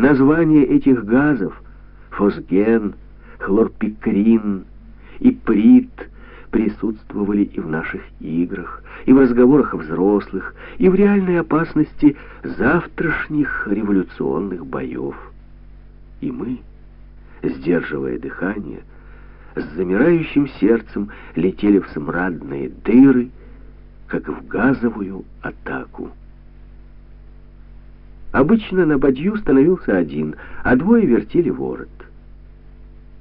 Названия этих газов — фосген, хлорпикрин, иприт — присутствовали и в наших играх, и в разговорах взрослых, и в реальной опасности завтрашних революционных боев. И мы, сдерживая дыхание, с замирающим сердцем летели в смрадные дыры, как в газовую атаку. Обычно на бадью становился один, а двое вертели ворот.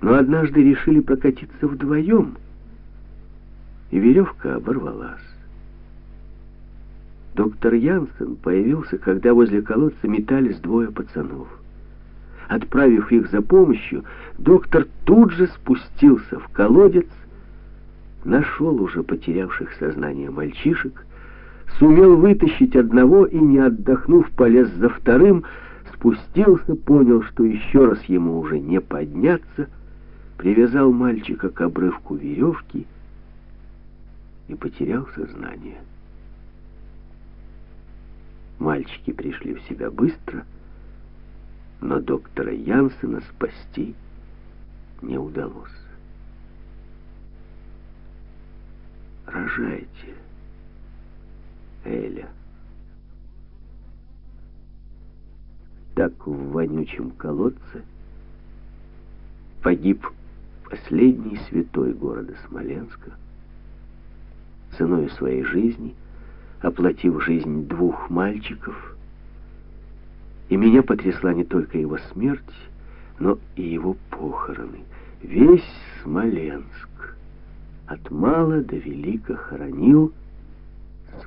Но однажды решили прокатиться вдвоем, и веревка оборвалась. Доктор Янсен появился, когда возле колодца метались двое пацанов. Отправив их за помощью, доктор тут же спустился в колодец, нашел уже потерявших сознание мальчишек, сумел вытащить одного и, не отдохнув, полез за вторым, спустился, понял, что еще раз ему уже не подняться, привязал мальчика к обрывку веревки и потерял сознание. Мальчики пришли в себя быстро, но доктора Янсена спасти не удалось. Рожайте, Эля. Так в вонючем колодце погиб последний святой города Смоленска, ценой своей жизни, оплатив жизнь двух мальчиков, и меня потрясла не только его смерть, но и его похороны. Весь Смоленск от мала до велика хоронил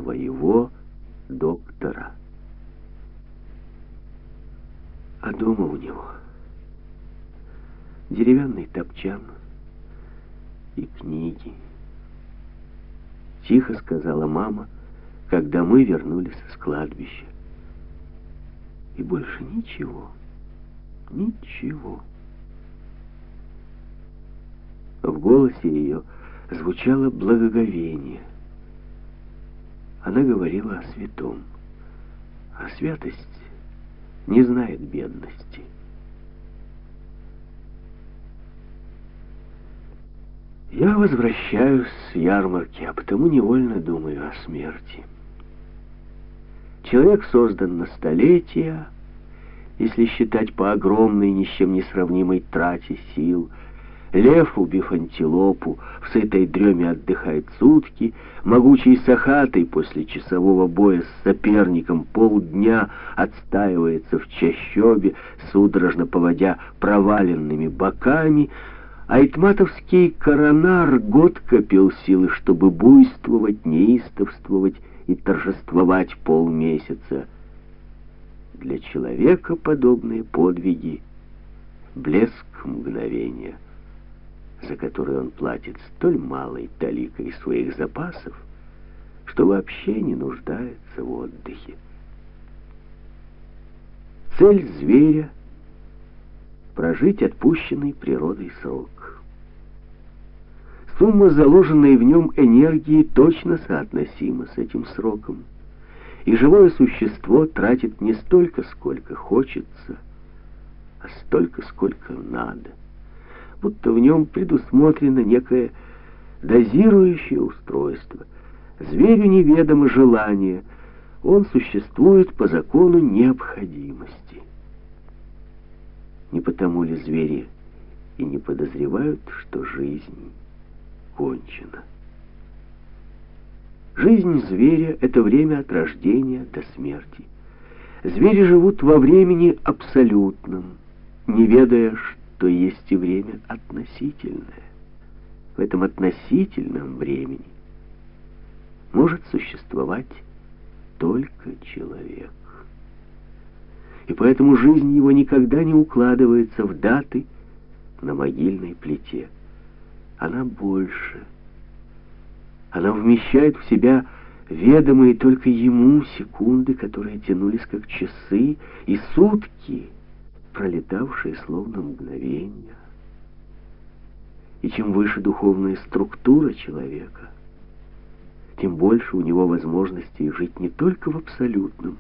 своего доктора. А дома у него деревянный топчан и книги. Тихо сказала мама, когда мы вернулись с кладбища. И больше ничего, ничего. В голосе ее звучало благоговение. Она говорила о святом, а святость не знает бедности. Я возвращаюсь с ярмарки, а потому невольно думаю о смерти. Человек создан на столетия, если считать по огромной, ни с чем не сравнимой трате сил. Лев, убив антилопу, в сытой дреме отдыхает сутки, могучий сахатый после часового боя с соперником полдня отстаивается в чащобе, судорожно поводя проваленными боками — Айтматовский коронар год копил силы, чтобы буйствовать, неистовствовать и торжествовать полмесяца. Для человека подобные подвиги — блеск мгновения, за который он платит столь малой таликой своих запасов, что вообще не нуждается в отдыхе. Цель зверя — прожить отпущенный природой срок. Сумма заложенной в нем энергии точно соотносима с этим сроком. И живое существо тратит не столько, сколько хочется, а столько, сколько надо. Будто в нем предусмотрено некое дозирующее устройство. Зверю неведомо желание, он существует по закону необходимости. Не потому ли звери и не подозревают, что жизнь кончена. Жизнь зверя — это время от рождения до смерти. Звери живут во времени абсолютном, не ведая, что есть и время относительное. В этом относительном времени может существовать только человек. И поэтому жизнь его никогда не укладывается в даты на могильной плите она больше. Она вмещает в себя ведомые только ему секунды, которые тянулись как часы, и сутки, пролетавшие словно мгновения. И чем выше духовная структура человека, тем больше у него возможностей жить не только в абсолютном,